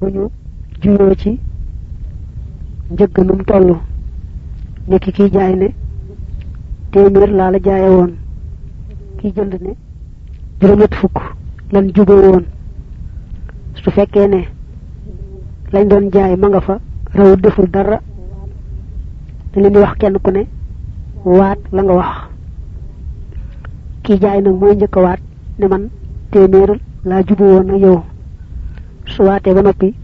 bu ñu juyoo ci njëgg num toll. Nekk kiy jaay ne téeméer laa la jaaye woon. Kiy jënd ne juróom-ñett fukk lan juboo woon. Su fekkee ne lañ doon jaay ma nga fa rawu deful dara da leen di wax kenn ku ne waat la nga wax. Kii jaay nag mooy njëkk waat ne man téeméer laa woon ak yow su ba noppi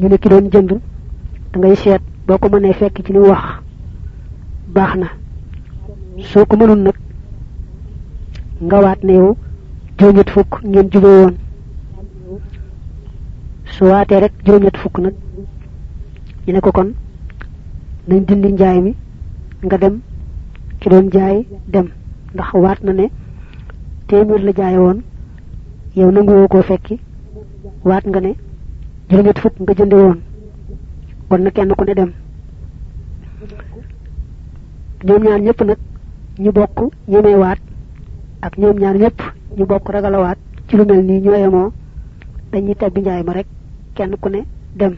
ñu ne ki doon jënd da ngay seet boo ko mënee fekk ci li wax. Baax na. Soo ko mënul nag nga waat ne yow juróom-ñett fukk ngeen juboo woon. Su waatee rek juróom-ñett fukk nag ñu ne ko kon nañ dindi njaay mi nga dem ki doon jaay dem. Ndax waat na ne téeméer la jaay woon yow nanguwoo koo fekki waat nga ne juróom-ñett fukk nga jënde woon. Kon na kenn ku ne dem. Ñoom ñaar ñëpp nag ñu bokk ñemee waat ak ñoom ñaar ñëpp ñu bokk ragal a waat. Ci lu mel nii ñoo dañuy tabbi njaay ma rek kenn ku ne dem.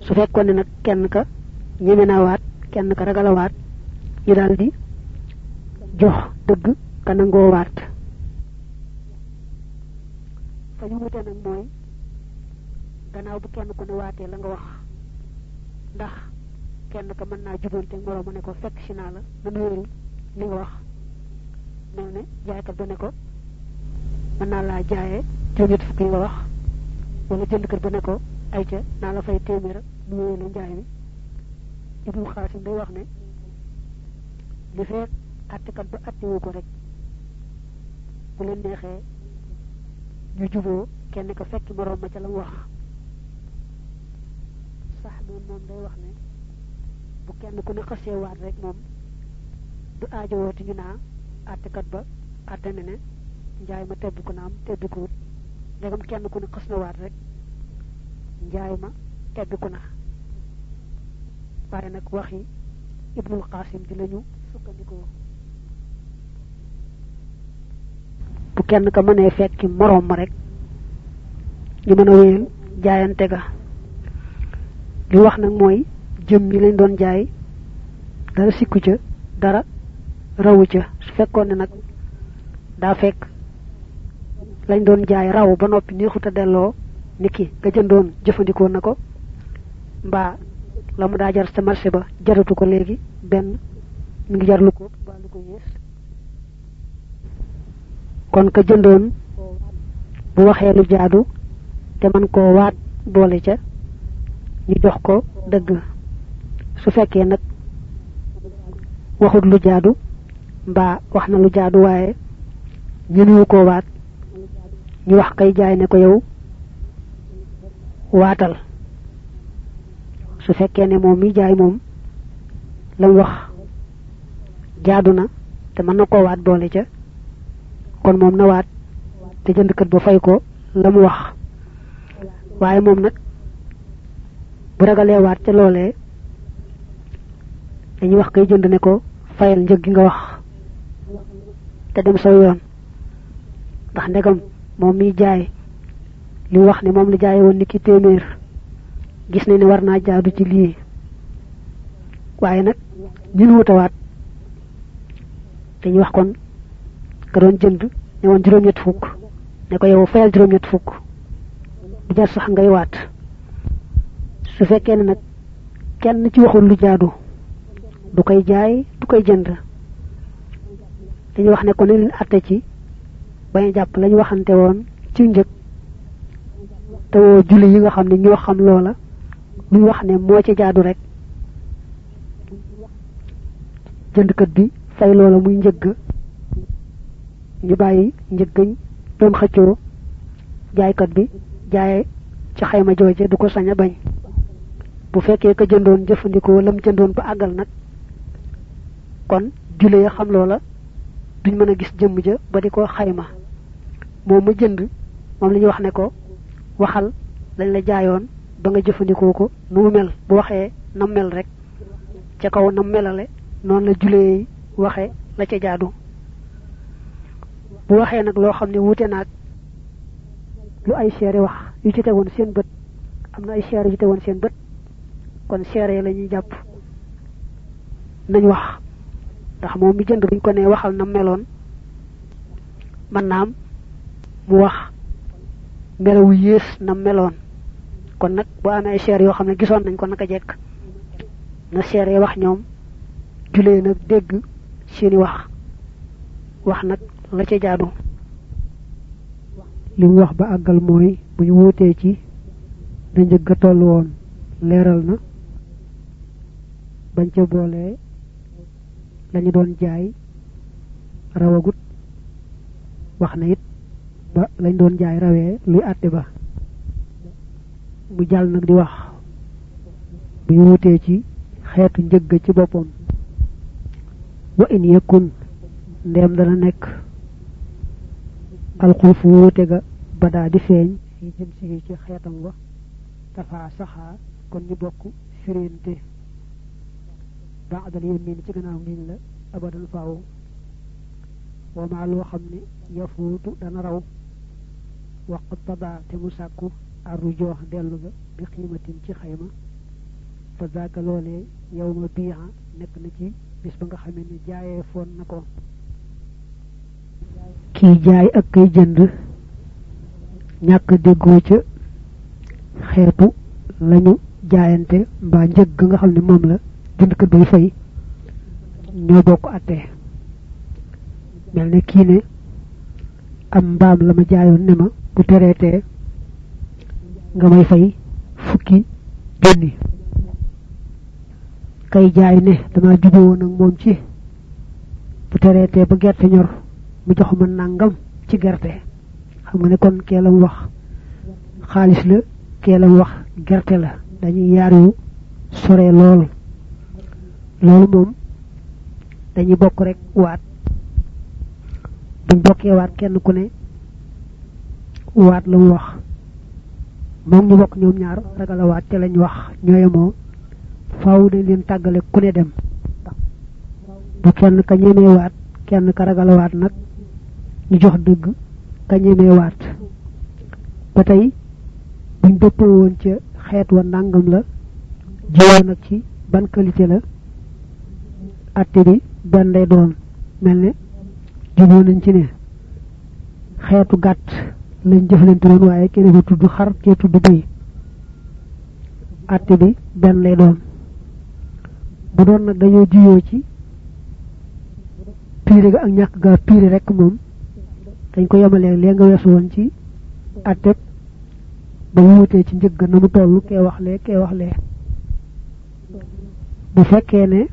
Su fekkoon ne nag kenn ka ñeme naa waat kenn ka ragal a waat ñu daal di jox dëgg ka nangoo waat fa ñu wute nag mooy gannaaw bu kenn ku ne waatee la nga wax ndax kenn ka mën naa jubante moroom ne ko fekk si naa la na nuyul li nga wax. Mel ne jaaykat ba ne ko mën naa laa jaayee juróom-ñett fukk yi nga wax. Wala jëndkat ba ne ko ay ca naa la fay téeméer mu la njaay mi. Ibnu xaasim day wax ne li ba ko rek bu leen neexee ñu juboo kenn ka fekk moroom ma ca la wax. Sax moom moom day wax ne bu kenn ku ne xasee waat rek moom du aajowooti ñu naa attekat ba atte ne ne njaay ma tebbi ko naam tebbi ko wut. Ndegam kenn ku ne xas na waat rek njaay ma tebbi ko na waaye nag waxi ibnul qasim di lañu sukkandikoo bu kenn ka mënee fekki moroom ma rek ñu mën a wéyal jaayante ga. Li wax nag mooy jëm yi lañ doon jaay dara sikku ca dara rawu ca. Su fekkoon ne nag daa fekk lañ doon jaay raw ba noppi neexut a delloo niki nga jëndoon jëfandikoo na ko mbaa la mu daa jar sa marché ba jaratu ko léegi benn ngi jar lu ko mbaa lu ko yées kon ka jëndoon bu waxee lu jaadu te man koo waat boole ca ñu jox ko dëgg. Su fekkee nag waxut lu jaadu mbaa wax na lu jaadu waaye ñënuwu koo waat ñu wax kay jaay ne ko yow waatal. Su fekkee ne moom mi jaay moom lam wax jaadu na te mën na koo waat ca kon moom na waat te jëndkat ba fay ko la mu wax. Waaye moom nag bu ragalee waat ca loolee dañuy wax kay jënd ne ko fayal njëg gi nga wax te dem saw yoon. Ndax ndegam moom mi jaay li wax ne moom la jaay woon ni ki téeméer gis ne ne war jaadu ci lii. Waaye nag ñun wutawaat dañuy wax kon ka doon jënd ne woon juróom-ñett fukk. Ne ko yow fayal juróom-ñett fukk. Bu jar sax ngay waat. Su fekkee ne nag kenn ci waxul lu jaadu du koy jaay du koy jënd. Dañuy wax ne ko ne leen atte ci bañ jàpp lañu waxante woon ci njëg te woo julli yi nga xam ne ñoo xam loola luñ wax ne moo ci jaadu rek. Jëndkat bi fay loola muy njëgg ñu bàyyi njëggañ doon xëccoo jaaykat bi jaaye ci xayma jooje du ko sañ a bañ. Bu fekkee ka jëndoon jëfandikoo lam jëndoon ba àggal nag kon jule ya xam loola duñ mën a gis jëmm ja ba di ko xayma. Moom mu jënd moom la wax ne ko waxal lañ la jaayoon ba nga jëfandikoo ko nu mu mel. Bu waxee nam mel rek ca kaw nam melale noonu la julee waxe la ca jaadu bu waxee nag loo xam ne wuute naag lu ay seere wax yu ci tegoon seen bët. Am na ay seere yu teewoon seen bët. Kon seere la ñuy jàpp. Nañ wax. Ndax moom mi jënd buñ ko ne waxal na meloon. Man naam mu wax melawu yées na meloon. Kon nag bu amee ay seere yoo gisoon nañ ko naka jekk. Na seere wax ñoom. Julee nag dégg seeni wax. Wax nag la ca jaadu. Li mu wax ba àggal mooy bu ñu wuutee ci da njëgg toll woon leeral na bañ ca boolee lañu doon jaay rawagut. Wax na it ba lañ doon jaay rawee luy àtte ba. Mu jàll nag di wax bu ñu wutee ci xeetu njëgg ci boppam. Wa in yakun ndem dana nekk alxulfu wuute ga badaa di feeñ fi jëm si ci xeetam wa dafa saxaa kon ñu bokk firente baadal yamin ci gannaaw ngiñ la abadan faaw wa maa loo xam ne yafuutu dana raw waq tabaa te mu sàkku arru joox dellu ga bi xiimatin ci xayma fa zaaka loolee yow ma biixa nekk na ci bis ba nga xamee ne jaayee foon na ko kii jaay ak kay jënd ñàkk déggoo ca xeetu lañu jaayante mbaa njëg nga xam ne moom la jëndkat bay fay ñoo bokk attee mel ne kii ne am mbaam la ma jaayoon ne ma bu tereetee nga may fay fukki junni. Kay jaay ne dama jubowoon ak moom ci bu tereetee ba gerte ñor mu jox ma nangam ci gerte. Xam nga ne kon kee la mu wax. Xaalis la kee la mu wax. Gerte la. Dañuy yaar yu sore lool. Loolu moom dañuy bokk rek waat. Buñ bokkee waat kenn ku ne waat la wax. Moom ñu bokk ñoom ñaar ragal a waat lañ wax. Faaw dañ leen tàggale ku ne dem. Bu kenn ka ñemee waat kenn ka ragal a waat nag ñu jox dëgg ka ñemee waat. Ba tey buñ dëppoo woon ca xeet wa ndàngam la jiwoo nag ci ban qualité la atte bi benn lay doon. Mel ne juboo nañ ci ne xeetu gàtt lañ jëflante woon waaye kenn fa tudd xar kee tudd bëy. Atte bi benn lay doon. Bu doon nag dañoo juyoo ci piire ga ak ñàkk ga piire rek moom dañ ko yemalee lee nga weesu woon ci atte ba mu wutee ci njëgg na mu toll kee wax lee kee wax lee. Bu fekkee ne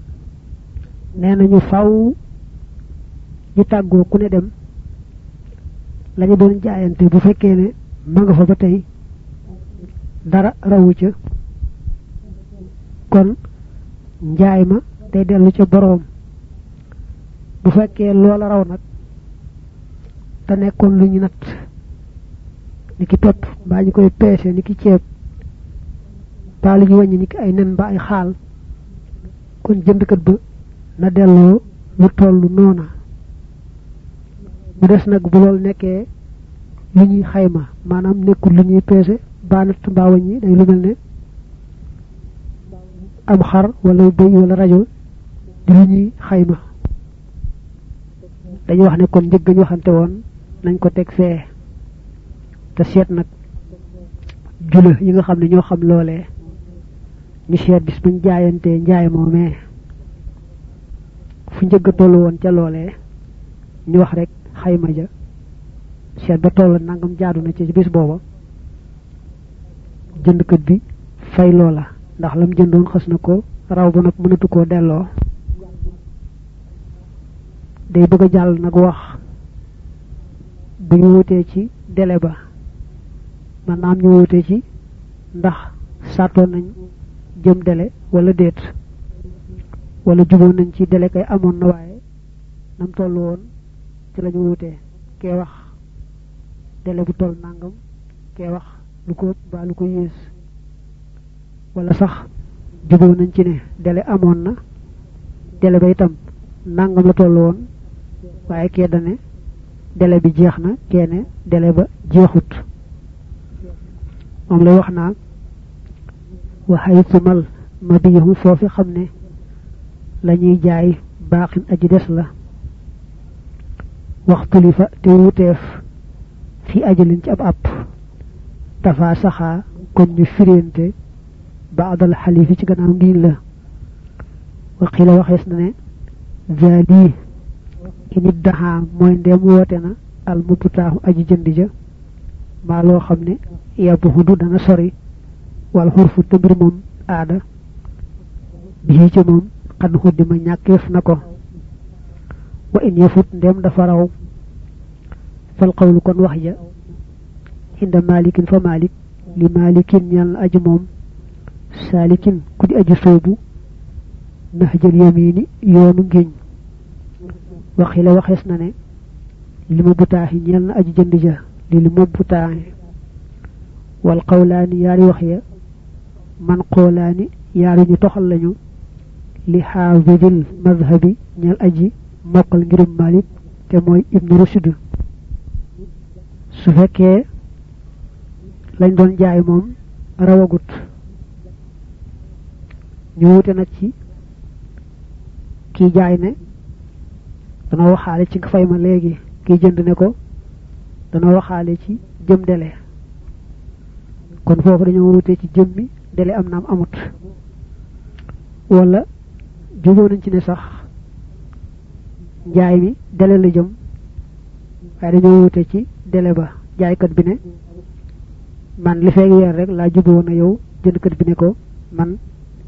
nee nañu faw ñu tàggoo ku ne dem lañu doon jaayante bu fekkee ne ma nga fa ba tey dara rawu ca. Kon njaay ma day dellu ca boroom. Bu fekkee loola raw nag te nekkoon lu ñu natt. Ni ki pepp mbaa ñu koy peese ni ki ceeb. Mbaa lu ñu wàññi ni ki ay nen mbaa ay xaal. Kon jëndkat ba na delloo lu toll noona. Mu des nag bu loolu nekkee lu ñuy xayma maanaam nekkul lu ñuy peese mbaa natt mbaa wàññi day lu mel ne am xar wala bëy wala rajo di lu ñuy xayma. Dañuy wax ne kon njëg ñu waxante woon nañ ko teg fee. Te seet nag jula yi nga xam ne ñoo xam loolee ñu seet bis buñ jaayantee njaay moomee fu njëgg tollu woon ca loolee ñu wax rek xayma ja. Seet ba toll nangam jaadu na ci bis booba. Jëndkat bi fay loola ndax lam jëndoon xës na ko raw ba nag mënatu koo delloo. Day bëgg a jàll nag wax bu ñu wutee ci délai ba man naam ñu wutee ci ndax sàttoon nañ jëm délai wala déet wala jubóo nañ ci délai kay na waaye nam toll woon ci lañu wutee kee wax délai bu toll nangam wax lu ko mbaa lu ko wala sax jubóo nañ ci ne délai amoon na délai ba itam nangam la toll woon délai bi jeex na kee ne délai ba jeexut moom lay wax wa haytumal mabiyahu foofi xam ne lañuy jaay baaxin aji des la waxtuli fa te wuteef fi ajalin ci ab tafa saxaa kon ñu firente baadal xalifi ci gannaaw ngiñ la waqila waxees na ne zaali init daxaa mooy ndem woote na al mubtaahu aji jënd ja. maa loo ne yabbu hudu dana sori. wal xurfu te mbir moom aada. bii ci moom xan ma ñàkkeef na ko. wa in yafut ndem dafa raw. fal qawlu kon wax ja. inda malikin fa malik li malikin ñal na aju moom. saalikin ku di aju soobu. nahjal yamini yoonu ngiñ waxi la waxees na ne li ma butaaxi ñeel na aju jënd ja li li ma butaaxi wal qawlaani yaari wax ya man qoolaani yaari ñu toxal lañu li xaafidil madhabi ñeel aji mokkal ngirum malik te mooy ibnu rushd su fekkee lañ doon jaay moom rawagut ñu wute nag ci kii jaay ne dana waxaale ci nga fay ma léegi kii jënd ne ko dana waxaale ci jëm dele kon foofu dañoo wute ci jëm mi dele am na am amut wala juboo nañ ci ne sax njaay mi dele la jëm waaye dañoo wute ci dele ba jaaykat bi ne man li feeg weer rek laa juboo na yow jëndkat bi ne ko man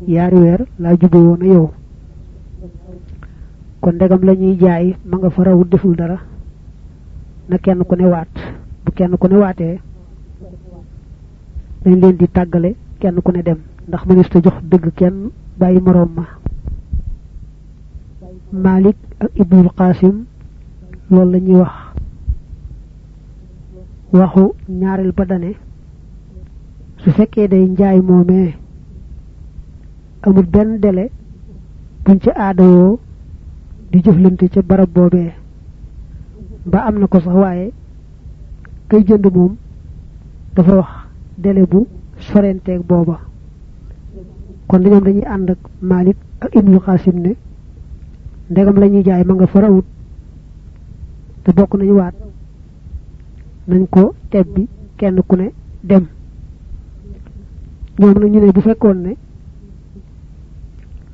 yaari weer laa juboo na yow kon ndegam la ñuy jaay ma nga fa rawut deful dara. Na kenn ku ne waat. Bu kenn ku ne dañ leen di tàggale kenn ku ne dem. Ndax mënees ta jox dëgg kenn bàyyi moroom ma. Malik ak ibnul qasim loolu la ñuy wax. Waxu ñaareel ba dane su fekkee day njaay moomee amul benn délai buñ ci aadawoo di jëflante ca barab boobee ba am na ko sax waaye kay jënd moom dafa wax délai bu sorenteeg booba. Kon ñoom dañuy ànd ak malik ak ibnu qasim ne ndegam la ñuy jaay ma nga fa rawut te bokk nañu waat nañ ko tebbi kenn ku ne dem. Ñoom nag ñu ne bu fekkoon ne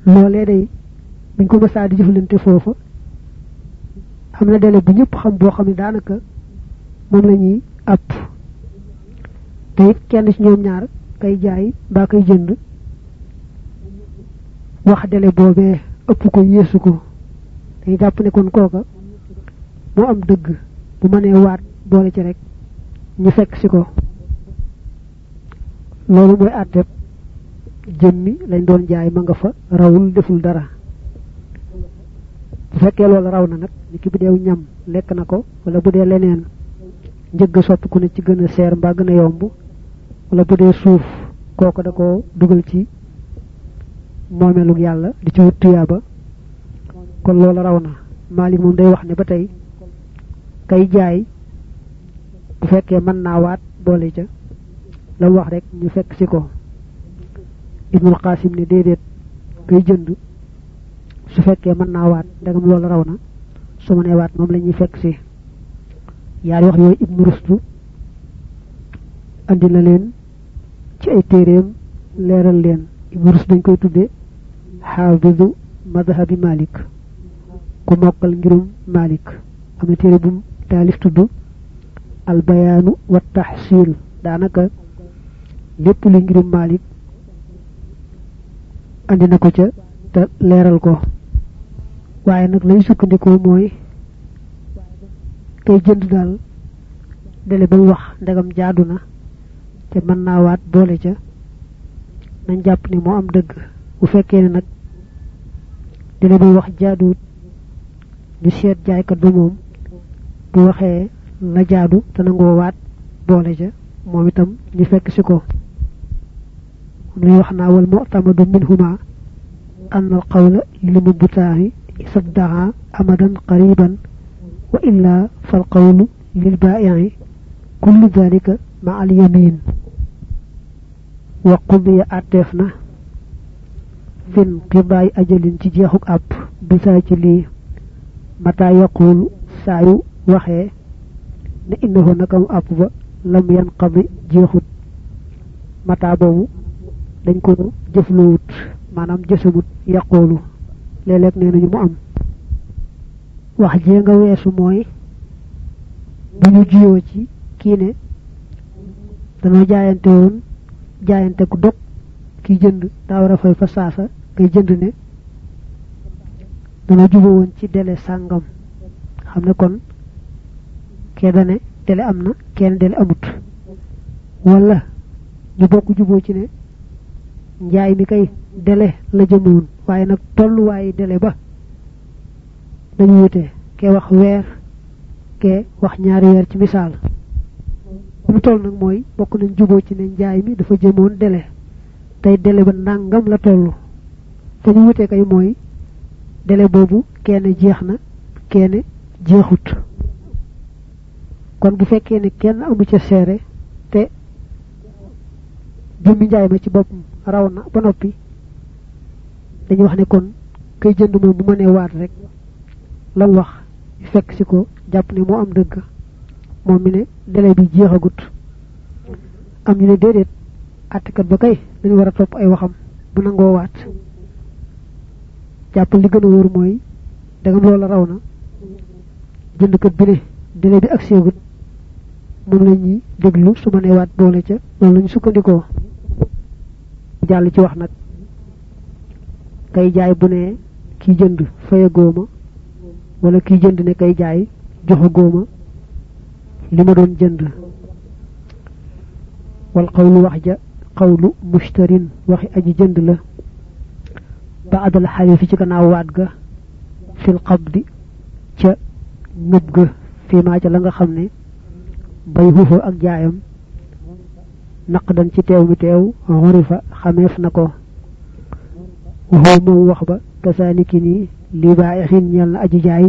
loolee day buñ ko mësaa di jëflante foofa am na délai bu ñëpp xam boo xam ne daanaka moom la ñuy àpp te it kenn ci ñoom ñaar kay jaay mbaa kay jënd. Wax délai boobee ëpp ko yeesu ko. Dañuy jàpp ne kon kooka moo am dëgg bu mënee waat boole ci rek ñu fekk si ko. Loolu mooy àtteeb jëmmi lañ doon jaay ma nga fa rawul deful dara bu fekkee loolu raw na ni ki bu deew ñam lekk na ko wala bu dee leneen sopp ku ne ci gën a seer yomb wala bu suuf kooku da ko dugal ci moomeelug yàlla di ci wut tuyaaba kon loolu raw na. Maalik moom day wax ne tey kay jaay bu fekkee mën naa waat boole la wax rek ñu fekk ci ko. Ibnul Qasim ne déedéet kay jënd su fekkee mën naa waat ndegam loolu raw na su ma nee waat moom la fekk si. Yaari wax yooyu Ibnu Rusdu andi na ci ay téeréem leeral leen. Ibnu Rusdu dañ koy tudde xaafidu madhabi Malik ku mokkal ngirum Malik. Am na bu taalif tudd al bayaanu wa taxsil daanaka lépp lu ngirum Malik andi na ko ca te ko waaye nag lay sukkandikoo mooy kay jënd daal dele ba wax ndegam jaadu na te mën naa waat boole ca. Nañ jàpp ni moo am dëgg. Bu fekkee ne nag dele ba wax jaaduwut ñu seet jaaykat ba moom bu waxee la jaadu te nangoo waat boole ca moom itam ñu fekk si ko. Muy wax naa wal mu'tamadu minhuma an al qawla li mubtaahi saddaha amadan qariban wa illa fal qawlu lil baa'i'i kullu dhalika ma al yamin wa qudiya atef na fin qidaay ajalin ci jeexuk app bisa ci lii mata yaqulu saayu waxee ne innahu nakam app ba lam yan qadi jeexut mata boobu dañ ko jëfluwut maanaam jësamut yaqulu léeg-léeg nee mu am. wax jee nga weesu mooy bu ñu jiyoo ci kii ne danoo jaayante woon jaayante ku dog ki jënd daa fay fa saasa ngay jënd ne dana jubo woon ci délai sàngam. Xam kon kee dane délai am kenn délai amut. Wala ñu bokk juboo ci ne njaay mi kay délai la jëmoon waaye nag tolluwaayi délai ba dañu wute kee wax weer kee wax ñaari weer ci misaal. Lu toll nag mooy bokk nañ juboo ci ne njaay mi dafa jëmoon délai tey délai ba nangam la toll. Fa ñu wute kay mooy délai boobu kenn jeex na jeexut. Kon bu fekkee ne kenn amu ca seere te jëmmi njaay ma ci boppam raw na ba noppi. Dañuy wax ne kon kay jënd moom bu mënee waat rek lam wax fekk si ko jàpp ne moo am dëgg. Moom mi ne délai bi jeexagut. Am ñu ne déedéet àttekat ba kay dañu war a topp ay waxam bu nangoo waat. Jàpp li gën a wóor mooy dagam loola raw na. Jëndkat bi ne délai bi ak seegut moom la ñuy déglu su ma nee waat boole ca loolu ñu sukkandikoo jàll ci wax nag. Kay jaay bu ne kii jënd faya góoma wala kii jënd ne kay jaay joxa góoma li ma doon jënd. Wal qawlu wax ja qawlu mushtarin waxi aji jënd la. Baadal xalifi ci gannaaw waat ga fil qabdi ca ngëb ga fii maa ca la nga xam ne bay xuufa ak jaayam naq dan ci teew mi teew xorifa xameef na ko. Waxoo moom wax ba kasaaniki nii li baaixin na aji jaay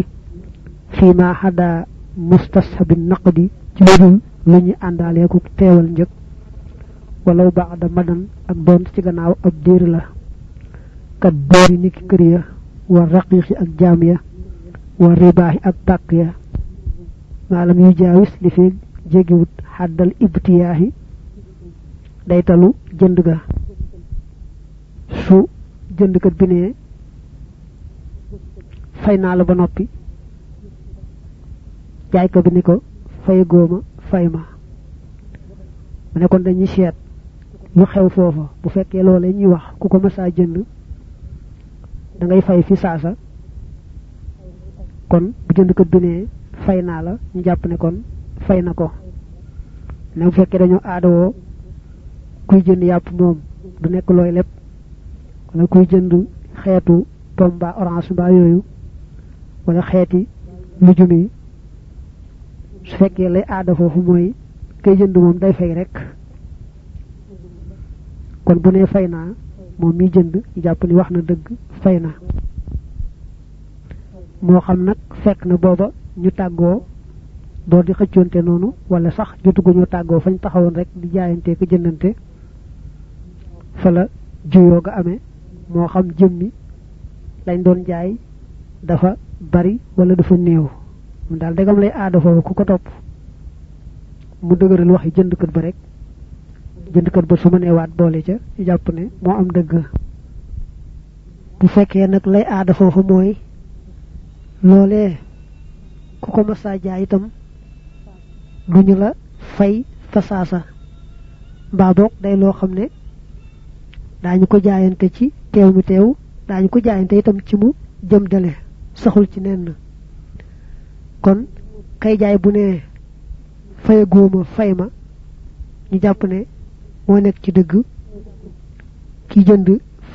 fii maa xadaa mustashabin naqdi ci lu dul lu ñu àndaaleeku teewal njëg. Walaw baada madan ak doon ci gannaaw ab diir la. Kat boori niki kër ya wa raqiqi ak jaam ya wa ribaahi ak pàkk ya. Yu jaawis li fi xàddal ibtiyaahi daytalu jënd ga. Su jëndkat bi ne fay naa la ba noppi. Jaaykat bi ni ko fay góoma fay ma. Mu ne kon dañuy seet lu xew foofa. Bu fekkee loolee ñuy wax ku ko mësaa jënd da ngay fay fi saasa. Kon bu jëndkat bi ne fay naa la. Ñu jàpp ne kon fay na ko. Ne bu kuy jënd yàpp moom du nekk looy lépp wala kuy jënd xeetu pom mbaa orange mbaa yooyu wala xeeti lujum yi. su fekkee lay aada foofu mooy kay jënd moom day fay rek. kon bu nee fay naa moom mi jënd jàpp ni wax na dëgg fay na. moo xam nag fekk na booba ñu tàggoo di xëccoonte noonu wala sax tàggoo fañ taxawoon rek di jaayante ko jëndante fa la juyoo ga amee moo xam jëmmi lañ doon jaay dafa bari wala dafa néew. Mu daal degam lay aada foofu ku ko topp mu dëgëral waxi jëndkat ba rek jëndkat ba su ma nee waat boole ca jàpp ne moo am dëgg. Bu fekkee nag lay aada foofu mooy loolee ku ko masaa jaay itam duñu la fay fa saasa mbaa day loo xam ne daañu ko jaayante ci teew mi teew daañu ko jaayante itam ci mu jëm dale saxul ci nenn. Kon kay jaay bu ne fay góoma fay ma ñu jàpp ne moo nekk ci dëgg ki jënd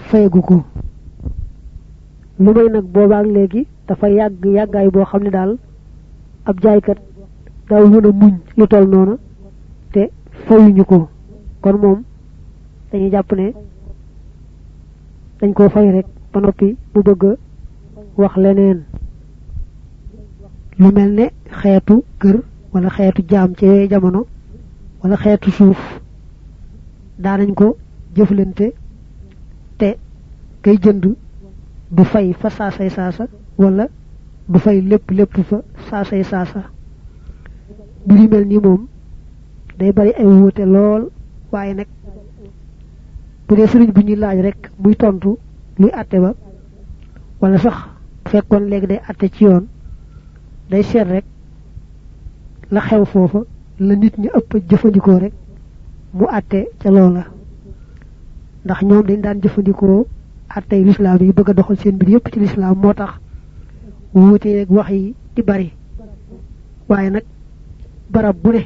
fayagu ko. Lu may nag boobaak léegi dafa yàgg yàggaay boo xam ne daal ab jaaykat daaw mën a muñ lu toll noonu te fayuñu ko. Kon moom dañuy jàpp ne dañ koo fay rek ba noppi mu bëgg wax leneen lu mel ne kër wala xeetu jaam ci jamono wala xeetu suuf daanañ ko jëflante te kay jënd du fay fa saasay saasa wala du fay lépp lépp fa saasay saasa mbir yu mel nii moom day bari ay wuute lool waaye nag bu dee sëriñ bu ñuy laaj rek muy tontu luy àtte ba wala sax fekkoon léegi day àtte ci yoon day seet rek la xew foofa la nit ñi ëpp jëfandikoo rek mu àtte ca loola. Ndax ñoom dañ daan jëfandikoo àttey lislaam yi bëgg a doxal seen mbir yépp ci lislaam moo tax wuute wax yi di bari. Waaye nag barab bu ne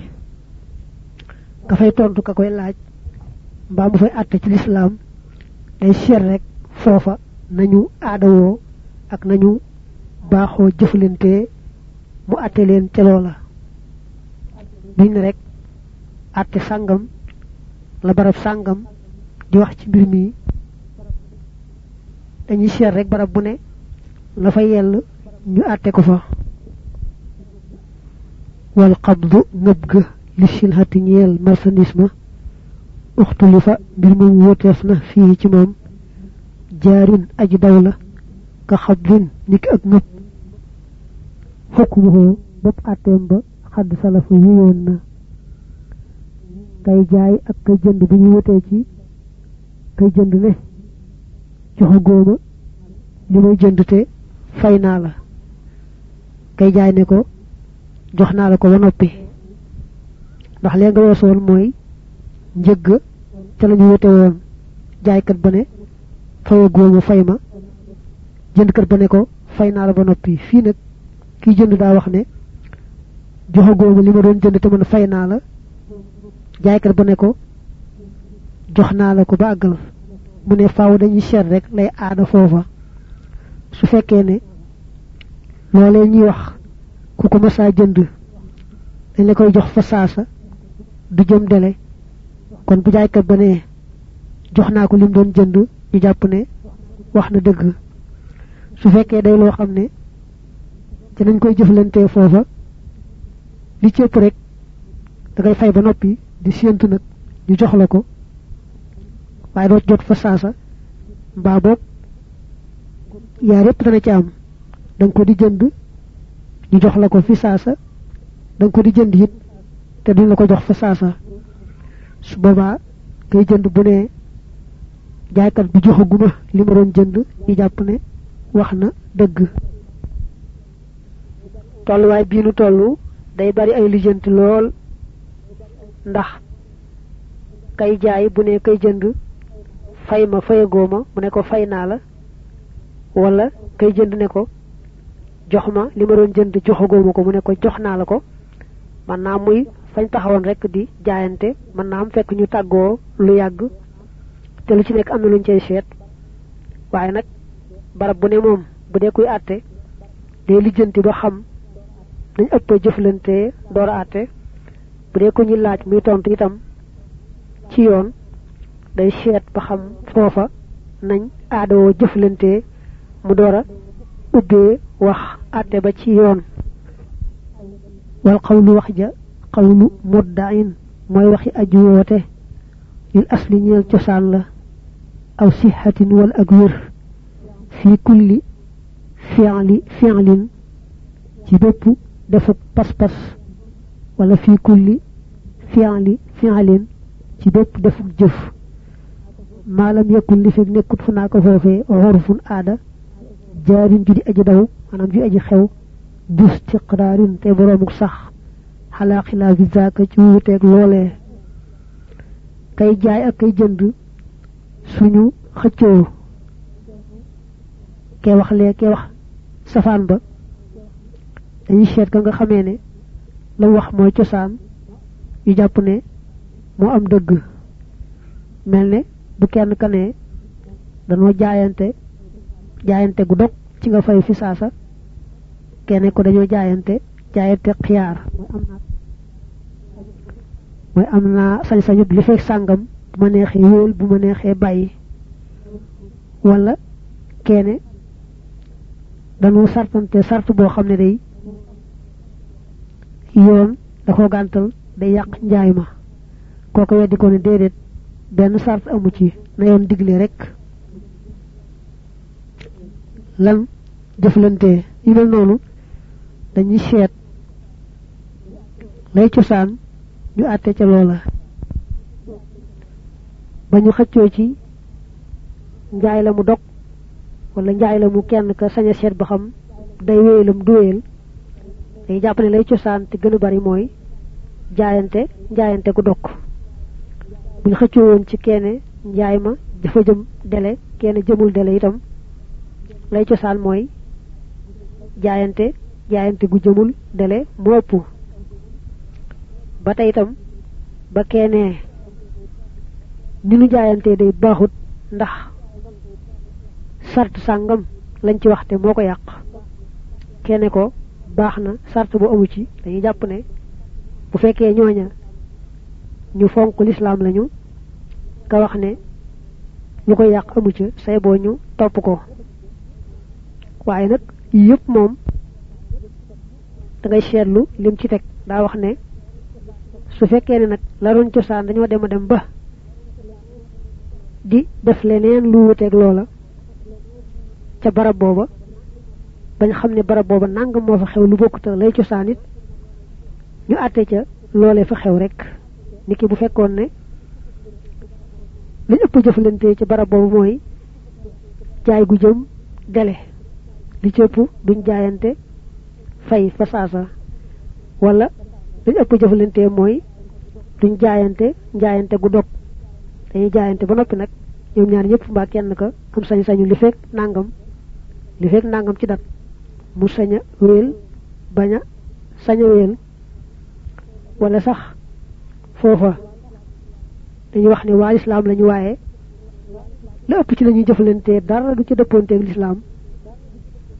ka fay tontu ka koy laaj mbaa mu fay àtte ci lislaam day seet rek foofa nañu aadawoo ak nañu baaxoo jëflante mu àtte leen ca loola. Duñ rek àtte sàngam la barab sàngam di wax ci mbir mi. Dañuy seet rek barab bu la fa yell ñu àtte ko fa. Wal qabdu ngëb ga li silhati ñeel uxtulifa mbir moom wóoteef na fii ci moom. Jaarin aji daw la ka xabdin niki ak ngëb xukmuhu bopp àtteem ba xadd salafa yéyoon na. Kay jaay ak kay jënd bu ñu wutee ci kay jënd ne joxa góoma li may jënd njëgg ca lañu wute woon jaaykat ba ne fawa góoma fay ma jëndkat ba ko fay naa la ba noppi. Fii nag kiy jënd daa wax ne joxa góoma li ma doon jënd te man fay la. Jaaykat ba ne ko jox naa la ko ba àggal. Mu ne faaw dañuy seet rek lay aada foofa. Su fekkee ne loolee ñuy wax ku ko mësaa jënd dañ la koy jox fa saasa du jëm dele kon bu jaaykat ba ne jox naa ko lim doon jënd ñu jàpp ne wax na dëgg. Su fekkee day loo xam ne ci nañ koy jëflantee foofa li ci ëpp rek da ngay fay ba noppi di séentu nag ñu jox la ko. Waaye doo jot fa saasa mbaa boog yaar yépp dana ci am. Da nga ko di jënd ñu jox la ko fi saasa da nga ko di jënd it duñ la ko jox fa saasa su boobaa kay jënd bu ne jaaykat bi joxaguma li ma doon jënd ñu jàpp ne wax na dëgg. Tolluwaay bii nu toll day bari ay lool ndax kay jaay bu ne kay jënd fay ma fayagoo ma mu ne ko fay naa la wala kay jënd ne ko jox ma li ma doon jënd joxagoo ma ko mu ne ko jox naa la ko man naa muy fañ taxawoon rek di jaayante. Man naa am fekk ñu tàggoo lu yàgg. Te lu ci nekk am na luñ cay seet. Waaye nag barab bu ne moom bu dee kuy àtte day lijjanti ba xam dañ ëpp jëflante door àtte. Bu dee ko ñu laaj muy tontu itam ci yoon day seet ba xam foofa nañ aadoo jëflante mu door a ubbee wax àtte ba ci yoon. Wal xawlu wax ja قول مدعين موي وخي اجووته يل اصلي نيل تشان لا أو صحه والاغير في كل فعل فعل تي بوب دافو باس باس ولا في كل فعل فعل تي بوب دافو جف ما لم يكن لفك نكوت فناك فوفي عرف عاده جارين جدي أجي داو أنا جي أجي خيو دوست قرارين تبرو مكسخ xalaa xilaafi zaaka ci wuuteeg loolee kay jaay ak kay jënd suñu xëccoo. Kee wax lee kee wax safaan ba. Dañuy seet ka nga xamee ne la wax mooy cosaan. Yu jàpp ne moo am dëgg. Mel ne bu kenn ka ne danoo jaayante jaayante gu dog ci nga fay fi saasa. Kenn ko dañoo jaayante jaayante naa sañ-sañu li fekk sàngam bu ma neexee wéel bu ma neexee bàyyi. Wala keene dañu sartante sart boo xam day yoon da ko gàntal day yàq njaay ma. Kooku weddi ko ne déedéet benn sart amu ci na yoon digle rek. Lan jëflante yu mel noonu dañuy seet lay ñu àtte ca loola. Ba ñu xëccoo ci njaay la mu dog wala njaay la mu kenn ka sañ a seet ba xam day wéyalam du wéyal. Day jàpp ne lay te gën bari mooy jaayante njaayante gu dog. Buñ xëccoo woon ci kenn njaay ma dafa jëm dele kenn jëmul dele itam. Lay cosaan mooy jaayante jaayante gu jëmul dele mu ba tey itam ba keenee ni nu jaayante day baaxut ndax sart sàngam lañ ci waxte kene ko baax na sart bu amu ci dañuy jàpp ne bu fekkee ñooña ñu fonk lislaam lañu ka wax ne lu ko yàq amu ca say boo ñu topp ko. Waaye nag yëpp moom da ngay lim ci teg daa wax ne su fekkee ne nag la doon cosaan dañoo dem dem ba di def leneen lu wuteeg loola ca barab booba bañ xam ne barab booba nangam moo fa xew lu bokkut lay cosaan it ñu àtte ca loolee fa xew rek. Niki bu fekkoon ne lañ ëpp jëflante ci barab boobu mooy jaay gu jëm dele li ci ëpp duñ jaayante fay fa saasa. Wala lañ ëpp jëflante mooy duñ jaayante njaayante gu dog dañuy jaayante ba noppi nag ñoom ñaar ñëpp mbaa kenn ka am sañ-sañu li fekk nangam li fekk nangam ci dat. Mu sañ a wéel bañ a sañ a wéel wala sax foofa dañuy wax ne waa lislaam lañu waaye la ëpp ci la ñuy jëflante dara du ci dëppoonteeg lislaam.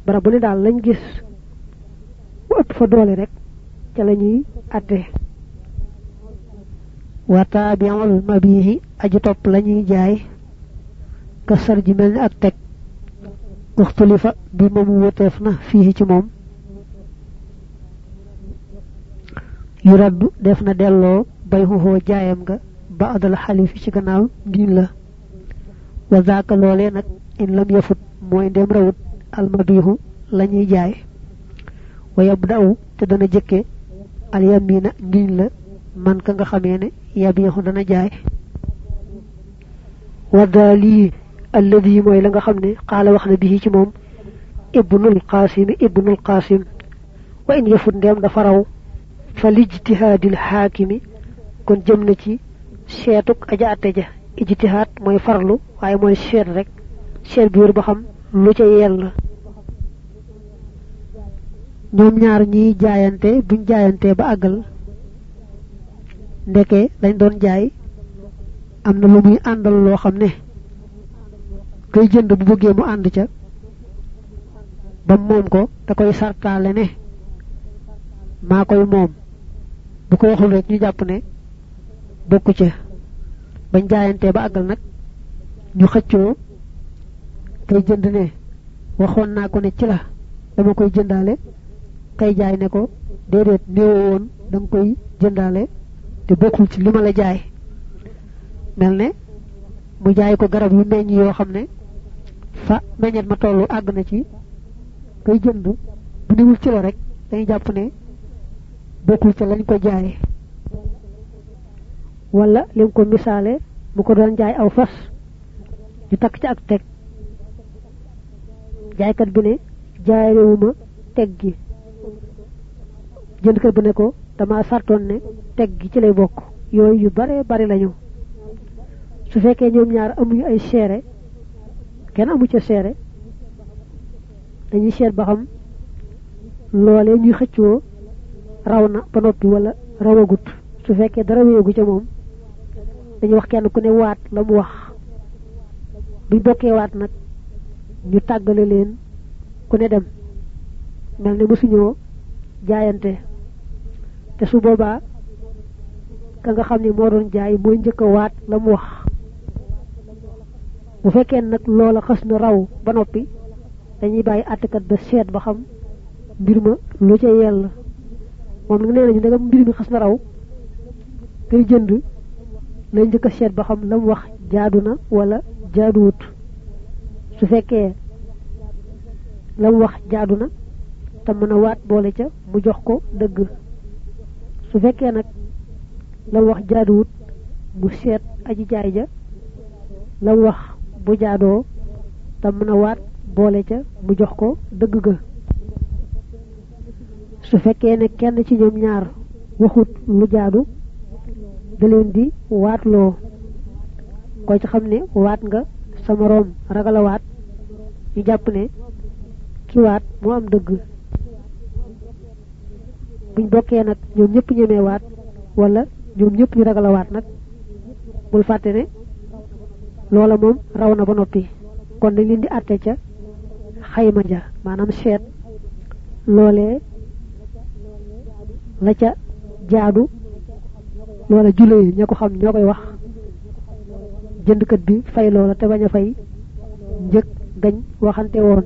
Bara bu ne daal lañ gis bu ëpp fa doole rek ca la ñuy atte wa taabiul mabihi aji topp la ñuy jaay. Ka sar ji mel ni ak teg. Uxtulifa bi moom wuteef na fii ci moom. Yu raddu def na delloo bay xuxoo jaayam nga ba adal xalifi ci gannaaw ngiñ la. Wa zaaka loolee nag in lam yafut mooy ndem rawut almabihu la ñuy jaay. Wa yabda'u te dana jëkke al yamina ngiñ la man ka nga xamee ne yabiixu dana jaay wa daali alladi mooy la nga xam ne xaala wax na bii ci moom ibnul qasim ibnul qasim wa in yafut ndem dafa raw fa lijtihaadil xaakimi kon jëm na ci seetuk aja atte ja ijtihaad mooy farlu waaye mooy seet rek seet bi wér ba xam lu ca yell ñoom ñaar ñiy jaayante buñ jaayante ba àggal ndeke lañ doon jaay am na lu muy àndal loo xam ne jënd bu bëggee mu ànd ca ba moom ko da koy sartaale ne maa koy moom. Bu ko waxul rek ñu jàpp ne bokku ca. Bañ jaayante ba àggal nag ñu xëccoo kay jënd ne waxoon naa ko ne ci la dama koy jëndaale kay jaay ne ko déedéet néew woon da nga koy jëndaale te bokkul ci li ma la jaay. Mel ne mu jaay ko garab yu meññ yoo xam ne fa meññet ma tollu àgg na ci kay jënd. Bu niwul ci la rek dañuy jàpp ne bokkul ca lañ ko jaay wala lim ko misaale mu ko doon jaay aw fas ñu takk ci ak teg. Jaaykat bi ne jaayewuma teg gi. Jëndkat bi ne ko dama sartoon ne teg gi ci lay bokk. Yooyu yu bare bari lañu. Su fekkee ñoom ñaar amuñu ay seere kenn amu ca seere dañuy seet ba xam loolee ñuy xëccoo raw na ba noppi wala rawagut. Su fekkee dara wéegu ca moom dañuy wax kenn ku ne waat la mu wax. Buñ bokkee waat nag ñu tàggale leen ku ne dem. Mel ne mësuñoo jaayante te su boobaa ka nga xam ne moo doon jaay mooy a waat la mu wax. Bu fekkee nag loola xës na raw ba noppi dañuy bàyyi àttekat ba seet ba xam mbir ma lu ca yell. Moom nag nee nañu ndegam mbir mi xës na raw ngay jënd lañ njëkk a seet ba xam lam wax jaadu wala jaaduwut. Su fekkee lam wax jaadu na te mën ca mu jox ko dëgg su fekkee nag lam wax jaaduwut mu seet aji jaay ja lam wax bu jaadoo te mën a waat boole ca mu jox ko dëgg ga. Su fekkee ne kenn ci ñoom ñaar waxut lu jaadu da leen di waatloo. Ko ci xam ne waat nga sa moroom ragal a waat ñu jàpp ne ki waat moo am dëgg buñ bokkee nag ñoom ñëpp ñemee waat wala ñoom ñëpp ñu ragal a waat nag bul fàtte ne loola moom raw na ba noppi. Kon dañ leen di àtte ca xayma ja maanaam seet loolee la ca jaadu loola ña ko xam ñoo koy wax. Jëndkat bi fay loola te bañ a fay njëg gañ waxante woon